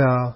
the